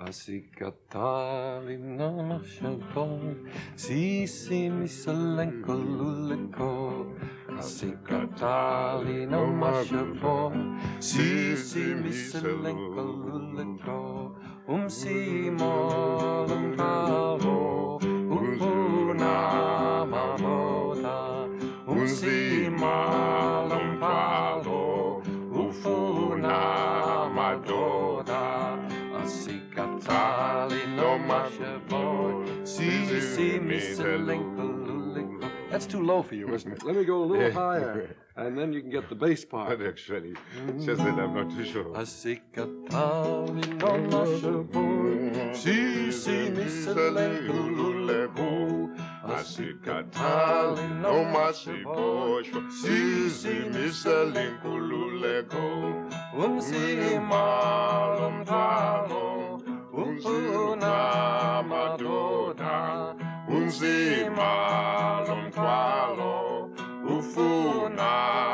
Asikatali namashabon, sisi misalenko luleko. Asikatali namashabon, sisi misalenko luleko. Umsi molam palo, upuna mamoda. Umsi malam palo, upuna madoda. No mashavon, sisi misalenko luleko. That's too low for you, isn't it? Let me go a little higher, and then you can get the bass part. Actually, just that I'm not too sure. Asikatali no mashavon, sisi misalenko luleko. Asikatali no mashavon, sisi misalenko luleko. Umsi malam Malam palo, ufuna